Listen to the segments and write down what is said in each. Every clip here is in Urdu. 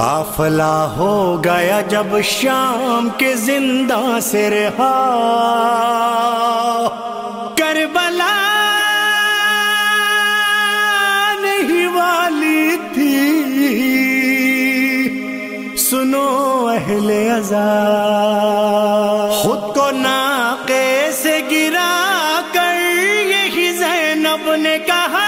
قافلہ ہو گیا جب شام کے زندہ سے رہا۔ کربلا نہیں والی تھی۔ سنو اہل ازا خود کو ناقے سے گرا کر یہی زینب نے کہا۔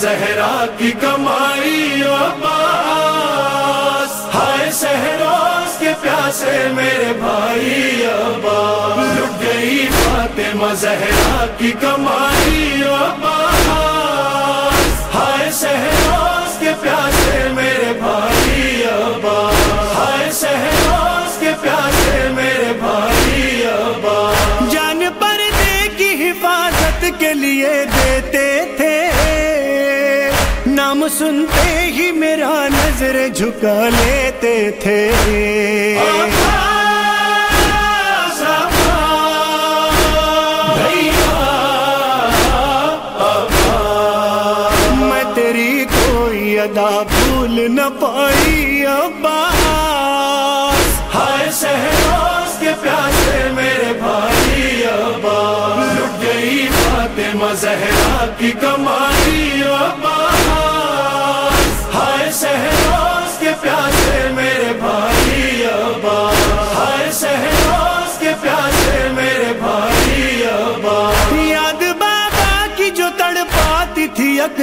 زہرا کی کمائی عباس۔ ہائے سہروز کے پیاسے میرے بھائی عباس۔ لٹ گئی فاطمہ زہرا کی کمائی عباس۔ ہائے سہروز کے پیاسے میرے بھائی عباس۔ ہائے سہروز کے پیاسے میرے بھائی عباس۔ جان پردے کی حفاظت کے لیے دیتے تھے سنتے ہی میرا نظر جھکا لیتے تھے۔ میں تیری کوئی ادا بھول نہ پائی عباس ہائے سہروز کے پیاسے میرے بھائی عباس لٹ گئی فاطمہ زہرا کی کمائی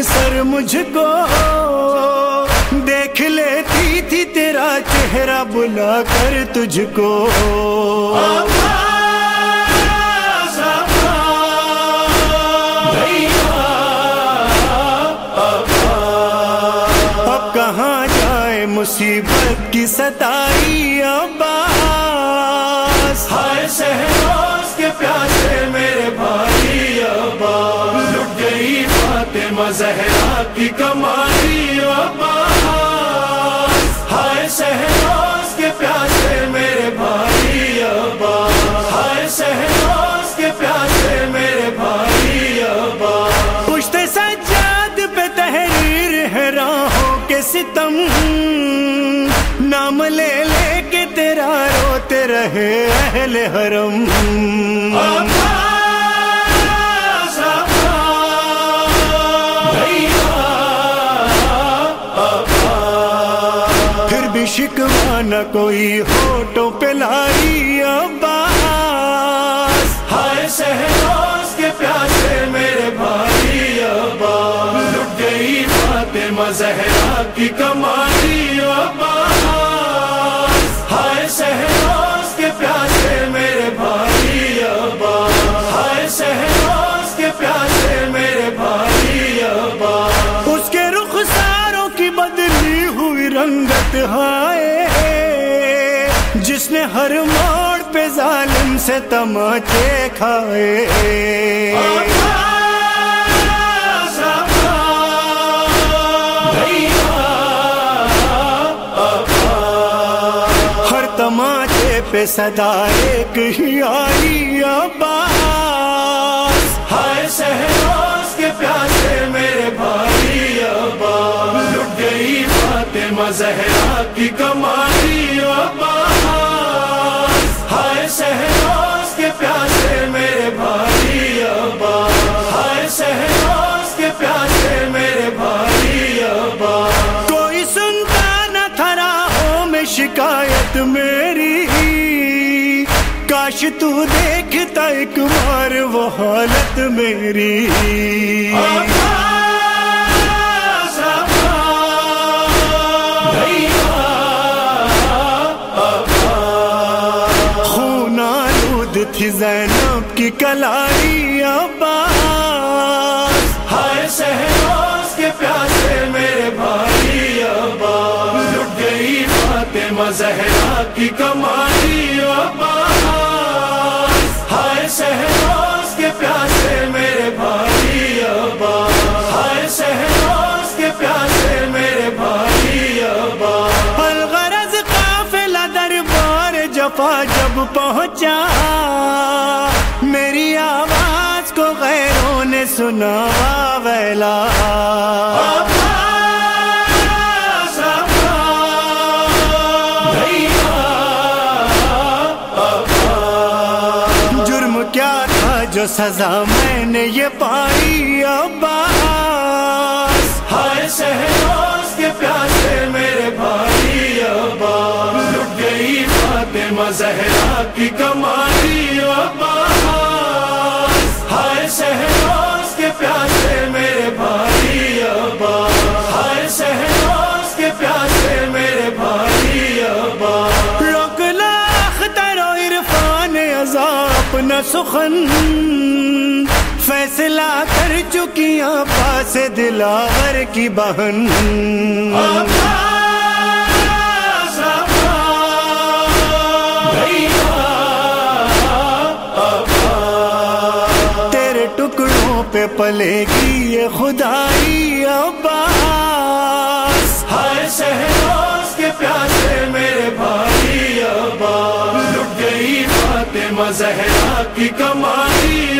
اکثر مجھ کو دیکھ لیتی تھی تیرا چہرہ بلا کر تجھ کو۔ اب کہاں جائے مصیبت کی ستائی عباس ہائے سہروز کے پیاسے میرے بھائی عباس لٹ گئی فاطمہ زہرا کی کمائی عباس۔ ہائے سہروز کے پیاسے میرے بھائی عباس۔ ہائے سہروز کے پیاسے میرے بھائی عباس۔ پشت سجاد پہ تحریر ہے راہوں کے ستم۔ نام لے لے کے تیرا روتے رہے اہل حرم۔ عباس نہ کوئی ہوٹوں پہ لائی عباس۔ ہائے سہروز کے پیاسے میرے بھائی عباس۔ لٹ گئی فاطمہ زہرا کی کمائی عباس۔ ہائے سہروز کے پیاسے جس نے ہر موڑ پہ ظالم سے تماچے کھائے۔ ہر تماچے پہ صدا ایک ہی آئی عباس۔ ہائے سہروز کے پیاسے میرے بھائی عباس۔ لٹ گئی فاطمہ زہرا کی کمائی عباس۔ میرے بھائی ابا ہائے سہروز کے پیاسے میرے بھائی ابا۔ کوئی سنتا نہ تھا راہوں میں شکایت میری۔ کاش تو دیکھتا ایک بار وہ حالت میری۔ کی کلائی عباس۔ ہائے سہروز کے پیاسے میرے بھائی عباس۔ لٹ گئی فاطمہ زہرا کی کمائی عباس۔ ہائے سہروز کے پیاسے میرے بھائی عباس۔ ہائے سہروز کے پیاسے میرے بھائی عباس۔ الغرض قافلہ دربار جفا جب پہنچا۔ میری آواز کو غیروں نے سنا ویلا۔ جرم کیا تھا جو سزا میں نے یہ پائی عباس؟ ہائے سہروز کے پیاسے میرے بھائی عباس۔ لٹ گئی فاطمہ زہرا کی کمائی عباس۔ سخن فیصلہ کر چکیاں پاس دلاور کی بہن۔ تیرے ٹکڑوں پہ پلے گی یہ خدائی ہائے سہروز کے پیاسے میرے بھائی عباس لٹ گئی فاطمہ زہرا کی کمائی۔